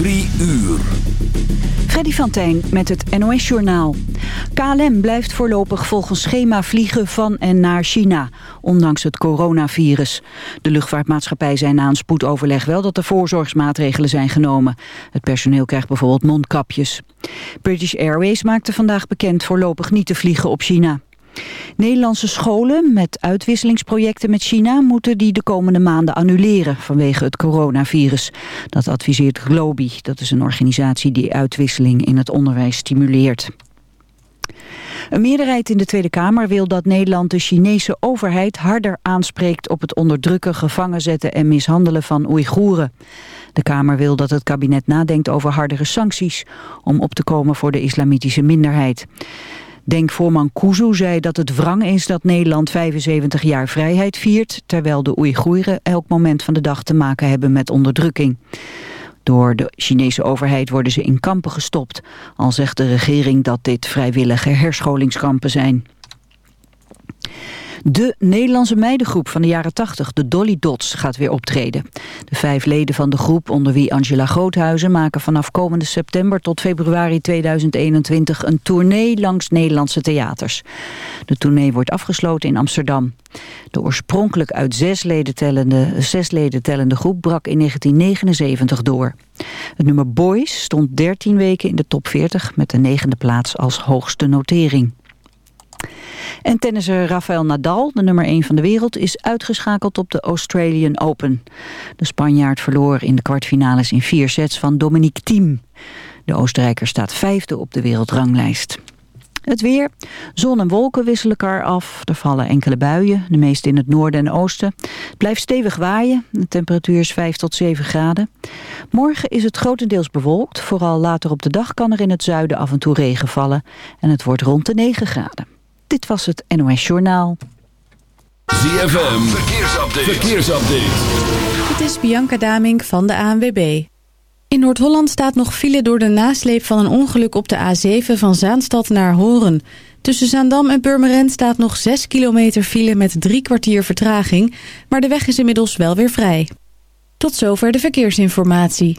Drie uur. Freddy van Tijn met het NOS-journaal. KLM blijft voorlopig volgens schema vliegen van en naar China, ondanks het coronavirus. De luchtvaartmaatschappij zei na een spoedoverleg wel dat er voorzorgsmaatregelen zijn genomen. Het personeel krijgt bijvoorbeeld mondkapjes. British Airways maakte vandaag bekend voorlopig niet te vliegen op China. Nederlandse scholen met uitwisselingsprojecten met China moeten die de komende maanden annuleren vanwege het coronavirus. Dat adviseert Globi, dat is een organisatie die uitwisseling in het onderwijs stimuleert. Een meerderheid in de Tweede Kamer wil dat Nederland de Chinese overheid harder aanspreekt op het onderdrukken, gevangen zetten en mishandelen van Oeigoeren. De Kamer wil dat het kabinet nadenkt over hardere sancties om op te komen voor de islamitische minderheid. Denkvoorman Kuzu zei dat het wrang is dat Nederland 75 jaar vrijheid viert... terwijl de Oeigoeren elk moment van de dag te maken hebben met onderdrukking. Door de Chinese overheid worden ze in kampen gestopt. Al zegt de regering dat dit vrijwillige herscholingskampen zijn. De Nederlandse meidengroep van de jaren 80, de Dolly Dots, gaat weer optreden. De vijf leden van de groep, onder wie Angela Groothuizen... maken vanaf komende september tot februari 2021 een tournee langs Nederlandse theaters. De tournee wordt afgesloten in Amsterdam. De oorspronkelijk uit zes leden tellende, zes leden tellende groep brak in 1979 door. Het nummer Boys stond 13 weken in de top 40 met de negende plaats als hoogste notering. En tennisser Rafael Nadal, de nummer 1 van de wereld, is uitgeschakeld op de Australian Open. De Spanjaard verloor in de kwartfinales in vier sets van Dominique Thiem. De Oostenrijker staat vijfde op de wereldranglijst. Het weer. Zon en wolken wisselen elkaar af. Er vallen enkele buien, de meeste in het noorden en oosten. Het blijft stevig waaien. De temperatuur is 5 tot 7 graden. Morgen is het grotendeels bewolkt. Vooral later op de dag kan er in het zuiden af en toe regen vallen. En het wordt rond de 9 graden. Dit was het NOS Journaal. ZFM, verkeersupdate. verkeersupdate. Het is Bianca Damink van de ANWB. In Noord-Holland staat nog file door de nasleep van een ongeluk op de A7 van Zaanstad naar Horen. Tussen Zaandam en Purmerend staat nog 6 kilometer file met drie kwartier vertraging, maar de weg is inmiddels wel weer vrij. Tot zover de verkeersinformatie.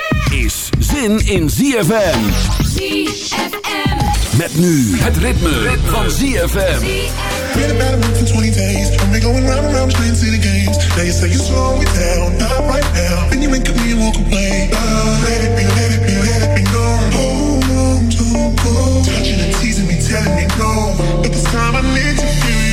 is zin in ZFM. ZFM. Met nu het ritme, van ZFM. Been about a month and 20 days. And we going round and round playing city games. Now you say you slow it down, not right now. Then you wink at me and walk away. Uh, let it be, let it be, let it be known. Hold on, don't go. Touching and teasing me, telling me no. But this time I need to feel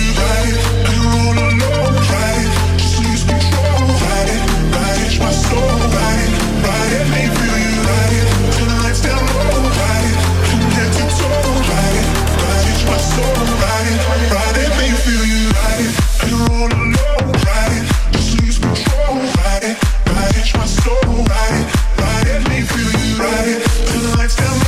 right, right, me through you, right, through the lights down.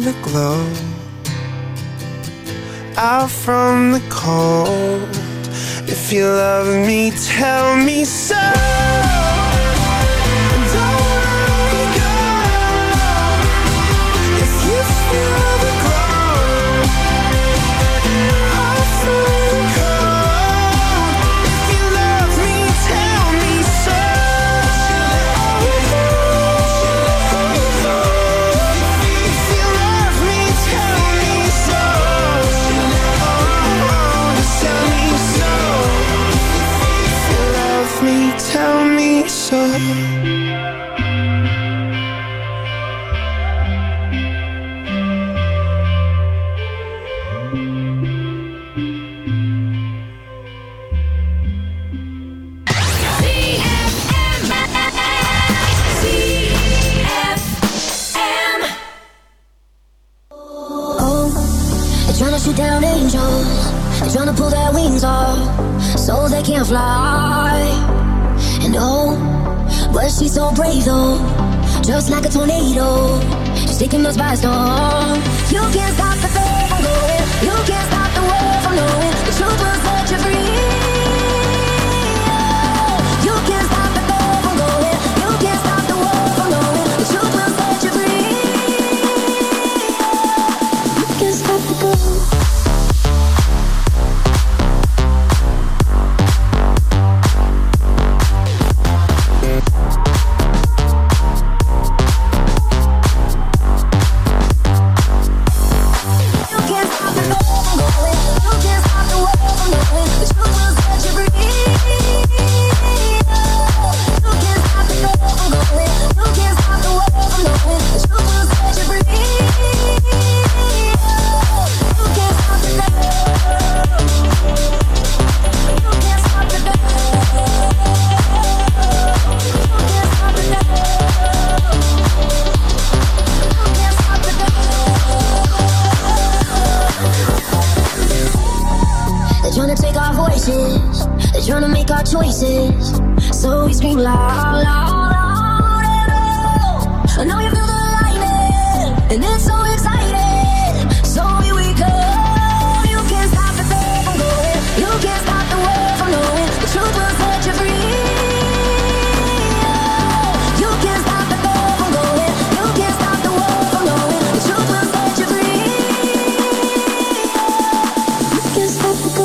the glow. you down, angels, They're trying to pull their wings off so they can't fly. And oh, but she's so brave though, just like a tornado, she's taking us by storm. You can't stop the thing from going, you can't stop the world from knowing the truth will set you free.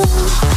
you.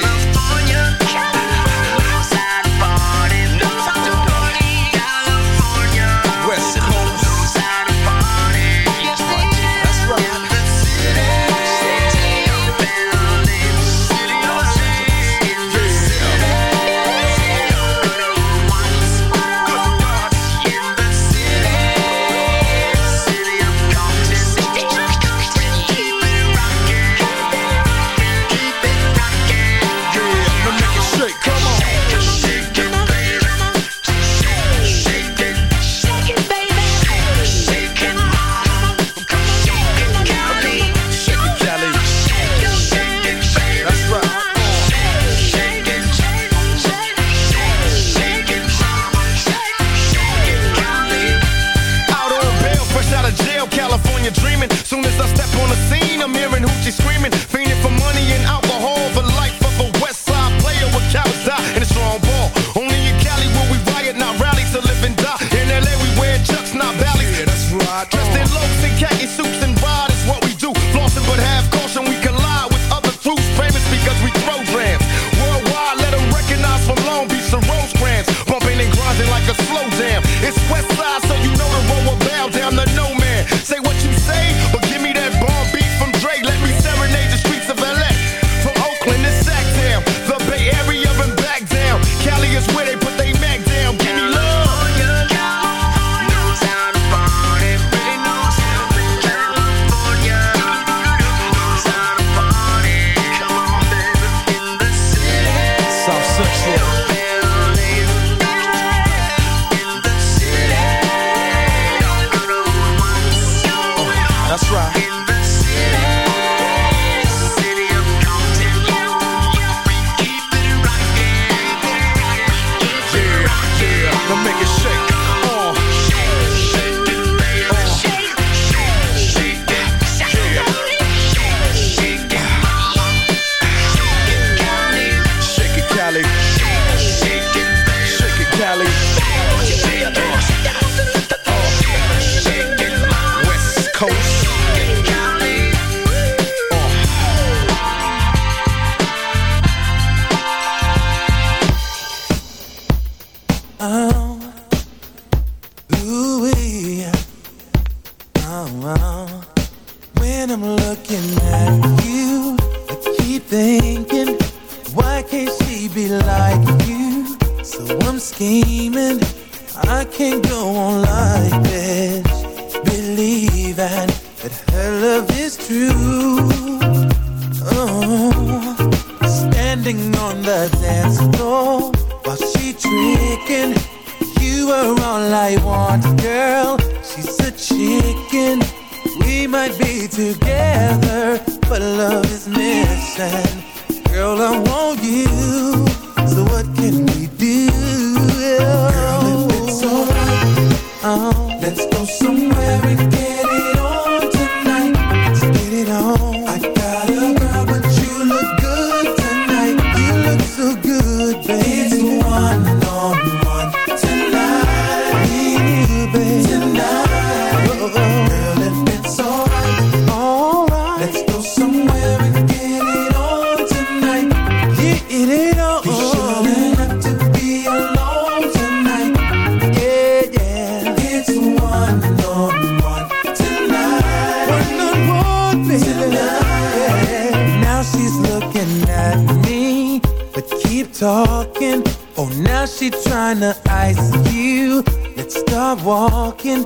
She tryna ice you. Let's start walking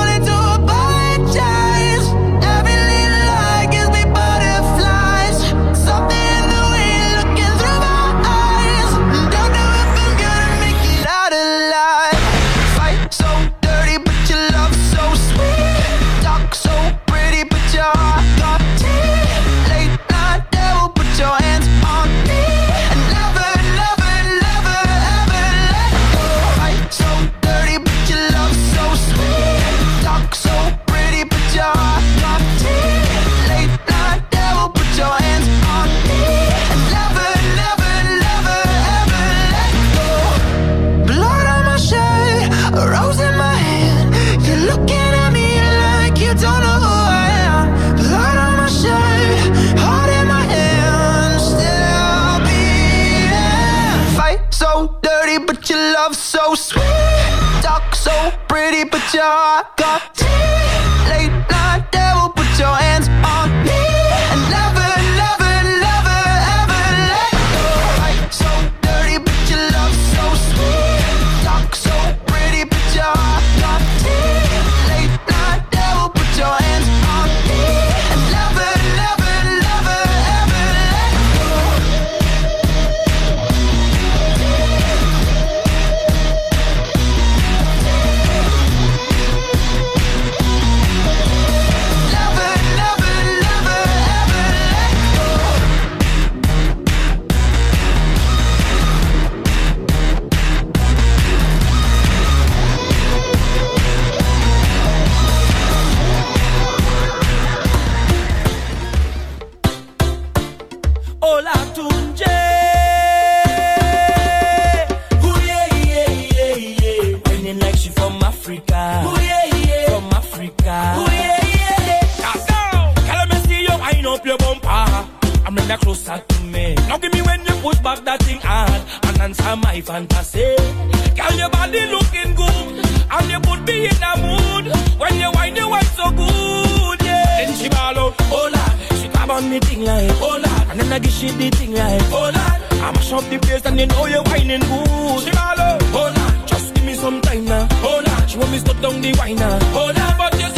me thing like, hola. And then I give she the thing like, hola. I mash up the place and you know you're whining good. She ball out, hola. Just give me some time now, hola. She want me stop down the wine now, hola. But you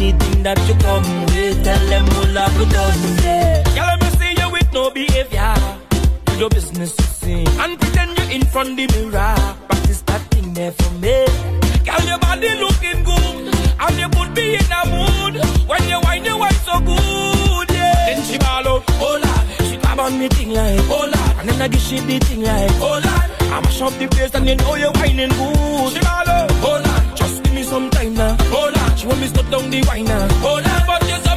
Anything that you come with, tell them hola, we done it. Girl, let me see you with no behavior. Do your business to sing. And pretend you're in front the mirror. Practice that thing there for me. Girl, your body looking good. And you put me in a mood. When you wine, you wine so good, yeah. Then she ball out, oh hola. She grab on me thing like, oh hola. And then I give she the thing like, oh hola. I mash up the place and you know you're whining good. She ball out, hola. Just give me some time now, hola. Watch when we stop down the wine now. Hold on, but you're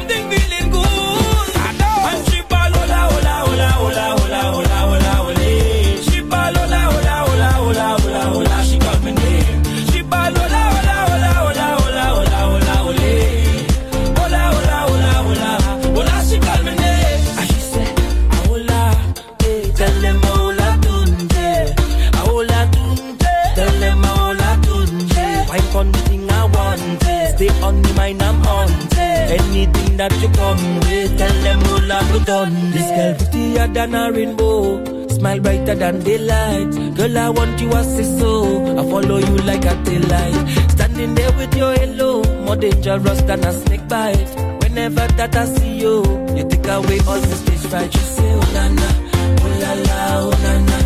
done. This girl prettier than a rainbow, smile brighter than daylight. Girl, I want you as a so. I follow you like a daylight. Standing there with your halo, more dangerous than a snake bite. Whenever that I see you, you take away all the stage fright. You say, oh na na, oh la la, oh na na,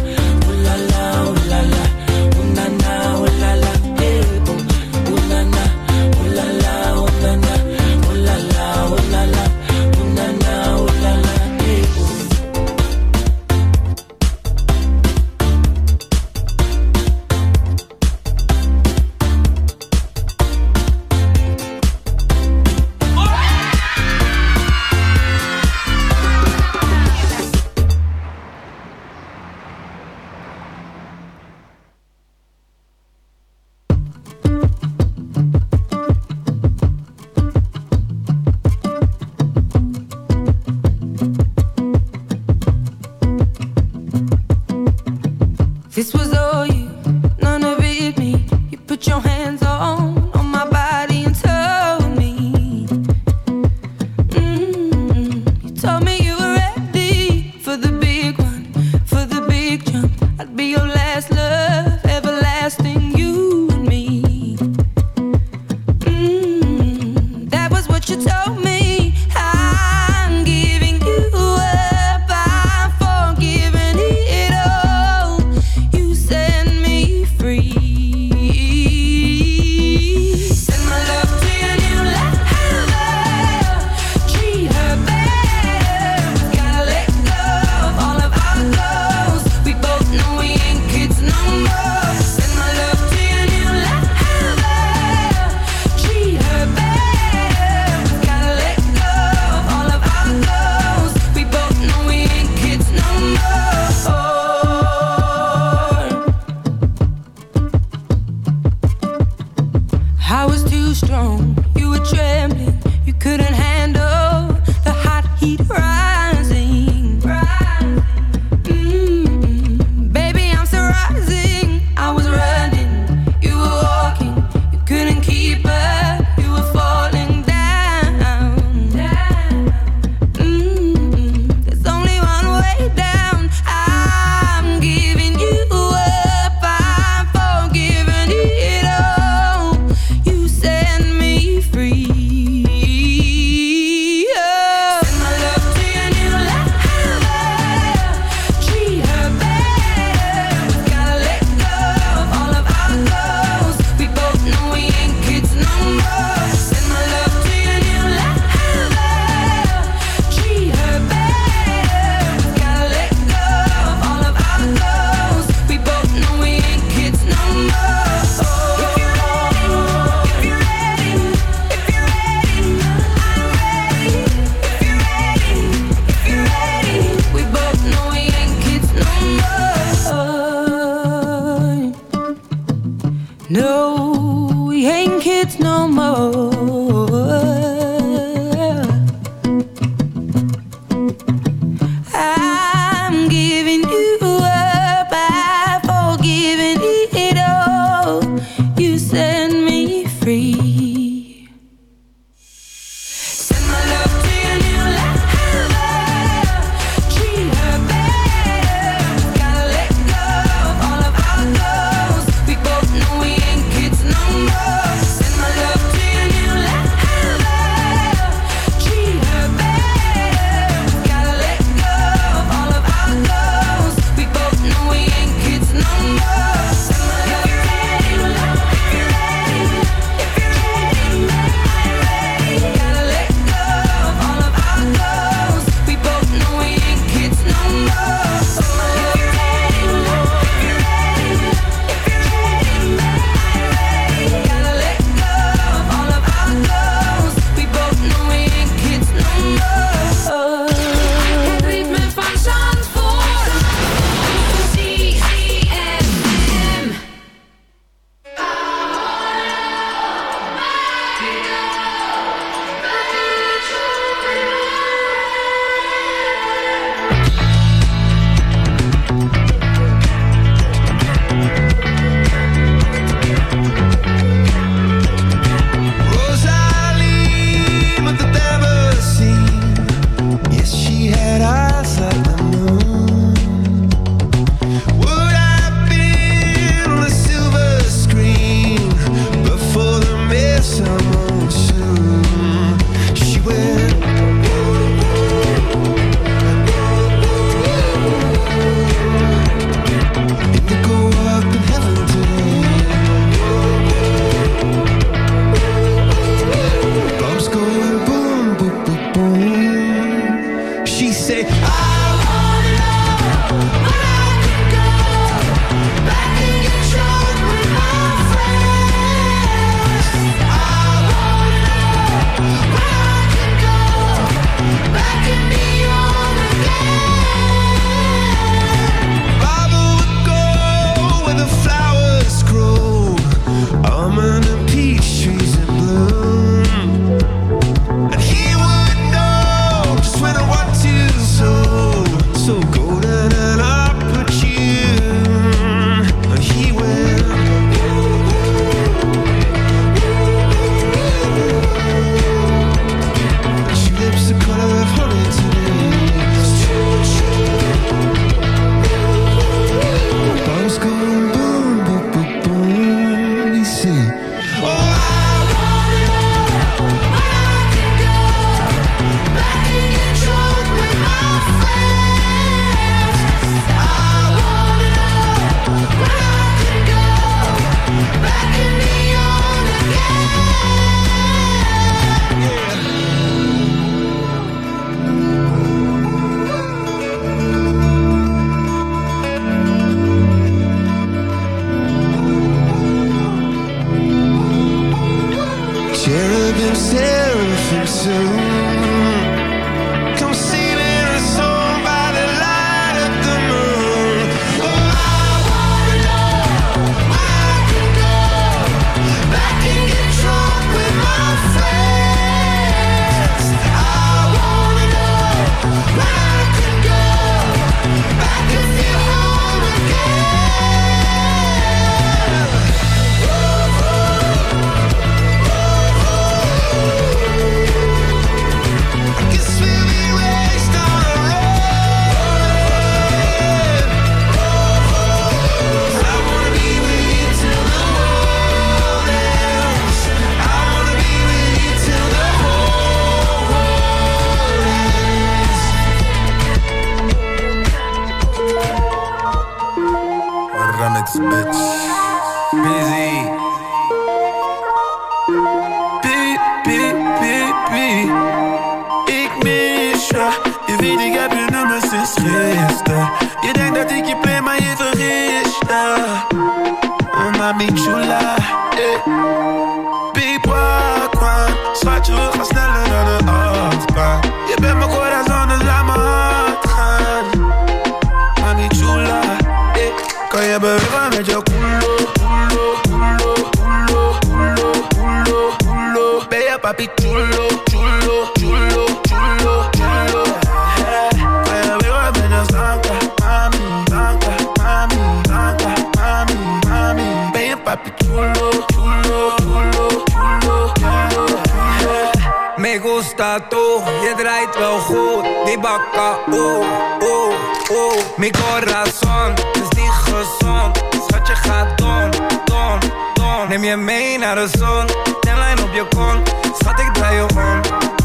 Oeh, oeh, oeh. Mi corazon is niet gezond. Schatje gaat don, don, don. Neem je mee naar de zon. Tenlijn op je kont. Schat, ik draai je om,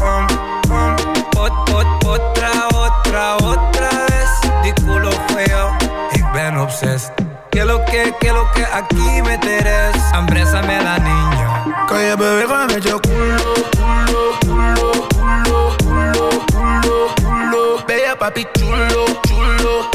om, om. Pot, pot, potra, otra, otra vez. Die culo feo, ik ben obsessed. Que lo que, que lo que aquí me teres. Ambrésame la niña. Je bewegen met je culo, culo, culo, culo, culo, culo, culo. Papi chulo, chulo,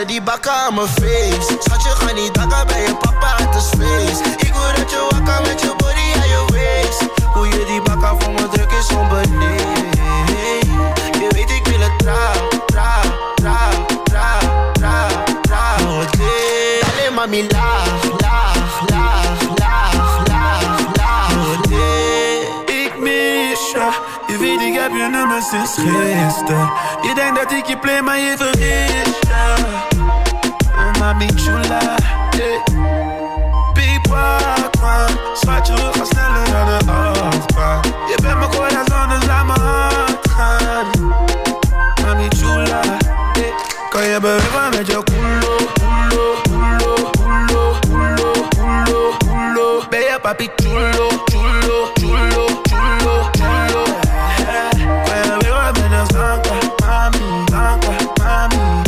Zet die bakken aan mijn face. Schat, je gaat niet dakken bij je papa, het is feest. Ik wil dat je wakker met je body aan je waist. Hoe je die bakken voor me druk is onbeneden. Je weet ik wil het trouw, trouw, trouw, trouw. Het ligt alleen maar mi laag, laag, laag, laag, laag, laag. Ik mis je. Je weet ik heb je nummer sinds gisteren. Je denkt dat ik je play, maar je vergist je. Oh, mami chula. Yeah. Piep, man. Schatje, we gaan sneller dan de achtbaan. Je bent mijn corazon, dus laat hart gaan. Mami chula. Kan je bewegen met je culo, culo, culo, culo, culo, papi chulo, chulo, chulo, chulo, chulo. Cuando veo apenas blanca, mami, blanca, mami,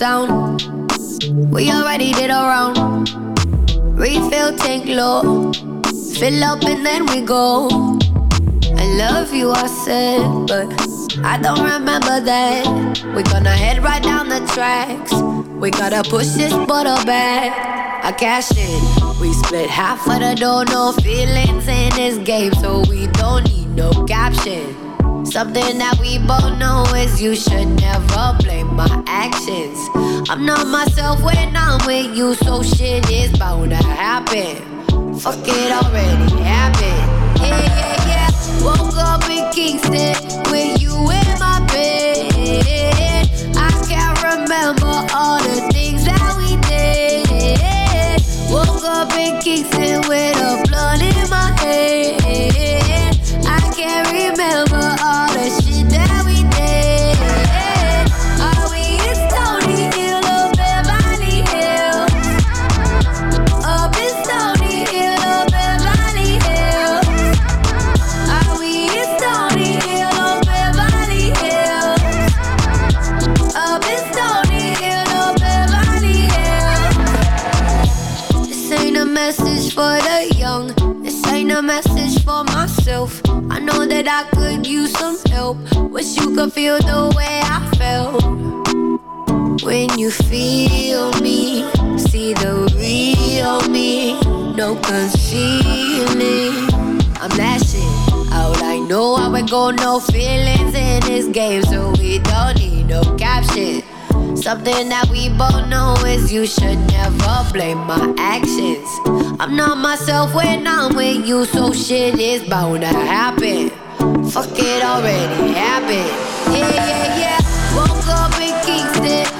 town. We already did a round. Refill tank low. Fill up and then we go. I love you, I said, but I don't remember that. We're gonna head right down the tracks. We gotta push this bottle back. I cash in. We split half of the dough, no feelings in this game, so we don't need no caption. Something that we both know is you should never blame my actions. I'm not myself when I'm with you, so shit is bound to happen. Fuck it already happened. Yeah, yeah, yeah. Woke up in Kingston with you in my bed. I can't remember all the things that we did. Woke up in Kingston with a blunt in my I I could use some help. Wish you could feel the way I felt. When you feel me, see the real me, no concealing. I'm lashing out. I know I would go no feelings in this game, so we don't need no caption. Something that we both know is you should never blame my actions. I'm not myself when I'm with you, so shit is bound to happen. Fuck it already happened. Yeah, yeah, yeah. Woke up in Kingston